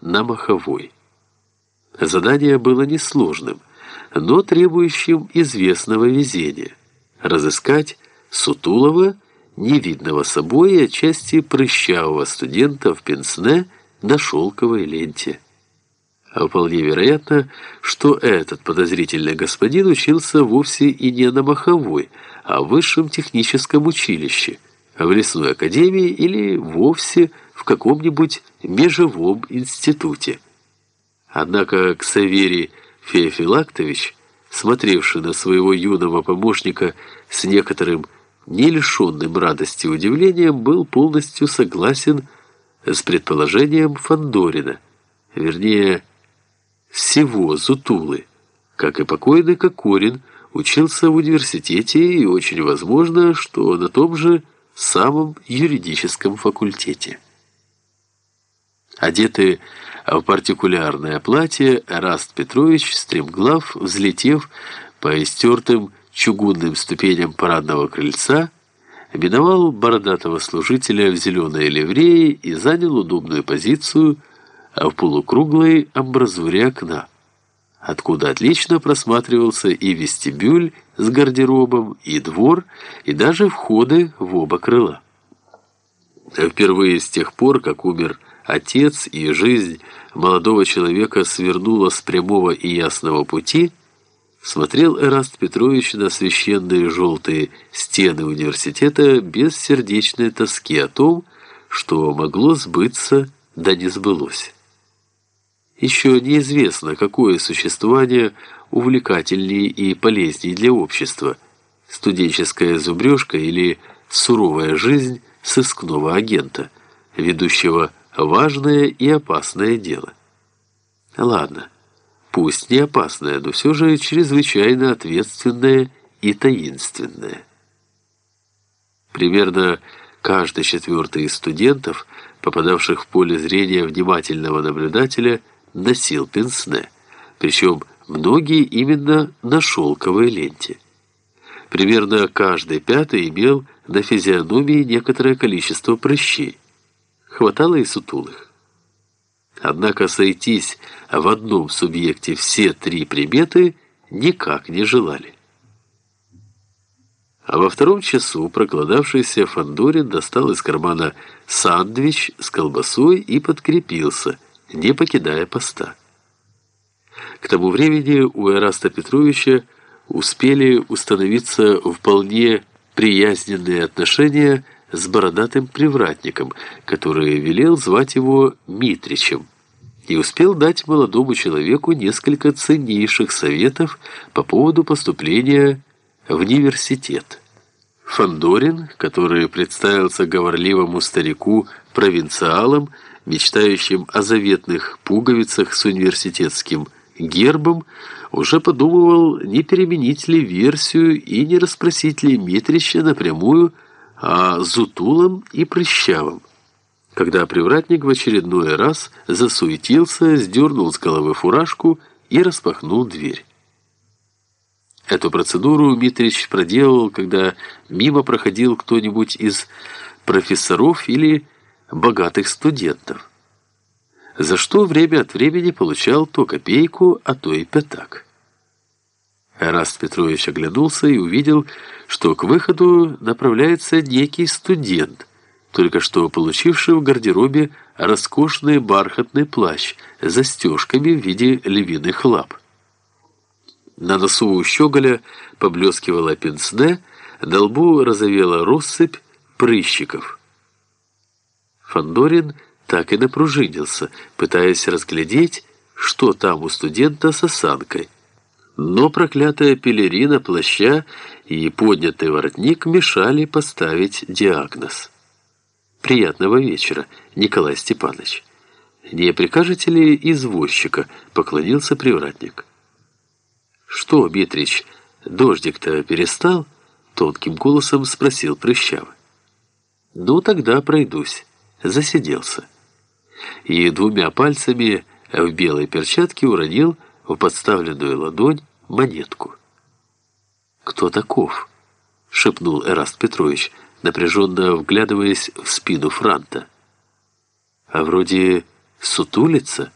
на Маховой. Задание было несложным, но требующим известного везения – разыскать Сутулова, невидного собой и отчасти прыщавого студента в пенсне на шелковой ленте. А вполне вероятно, что этот подозрительный господин учился вовсе и не на Маховой, а в высшем техническом училище, в лесной академии или вовсе в каком-нибудь межевом институте. Однако Ксаверий Феофилактович, смотревший на своего юного помощника с некоторым не лишенным радости и удивлением, был полностью согласен с предположением Фандорина, вернее, всего Зутулы, как и покойный Кокорин, учился в университете и очень возможно, что на том же самом юридическом факультете. Одетый в партикулярное платье, Раст Петрович, стремглав, взлетев по истертым чугунным ступеням парадного крыльца, миновал бородатого служителя в зеленой ливреи и занял удобную позицию в полукруглой амбразуре окна, откуда отлично просматривался и вестибюль с гардеробом, и двор, и даже входы в оба крыла. Впервые с тех пор, как умер отец и жизнь молодого человека свернула с прямого и ясного пути, смотрел Эраст Петрович на священные желтые стены университета без сердечной тоски о том, что могло сбыться, да не сбылось. Еще неизвестно, какое существование увлекательнее и полезнее для общества – студенческая зубрежка или суровая жизнь сыскного агента, ведущего важное и опасное дело. Ладно. Пусть не опасное, но все же чрезвычайно ответственное и таинственное. Примерно каждый четвертый из студентов, попадавших в поле зрения внимательного наблюдателя, носил пенсне, причем многие именно на шелковой ленте. Примерно каждый пятый имел на физиономии некоторое количество прыщей. Хватало и сутулых. Однако сойтись в одном субъекте все три приметы никак не желали. А во втором часу прокладавшийся Фандорин достал из кармана сандвич с колбасой и подкрепился, не покидая поста. К тому времени у Эраста Петровича успели установиться вполне приязненные отношения с бородатым привратником, который велел звать его Митричем, и успел дать молодому человеку несколько ценнейших советов по поводу поступления в университет. Фандорин, который представился говорливому старику провинциалом, мечтающим о заветных пуговицах с университетским гербом, уже подумывал, не переменить ли версию и не расспросить ли Митрича напрямую а Зутулом и Прыщавым. Когда привратник в очередной раз засуетился, сдернул с головы фуражку и распахнул дверь. Эту процедуру Митрич проделал, когда мимо проходил кто-нибудь из профессоров или богатых студентов, за что время от времени получал то копейку, а то и пятак. Эраст Петрович оглянулся и увидел, что к выходу направляется некий студент, только что получивший в гардеробе роскошный бархатный плащ с застежками в виде львиных лап. На носу у щеголя поблескивала пенсне, на лбу разовела россыпь прыщиков. Фандорин так и напружинился, пытаясь разглядеть, что там у студента с осанкой. Но проклятая пелерина плаща и поднятый воротник мешали поставить диагноз. «Приятного вечера, Николай Степанович. Не прикажете ли извозчика?» — поклонился привратник. «Что, Митрич, дождик-то перестал?» — тонким голосом спросил Прыщавый. «Ну, тогда пройдусь. Засиделся». И двумя пальцами в белой перчатке уронил в подставленную ладонь монетку. «Кто таков?» — шепнул Эраст Петрович, напряженно вглядываясь в спину Франта. «А вроде сутулится,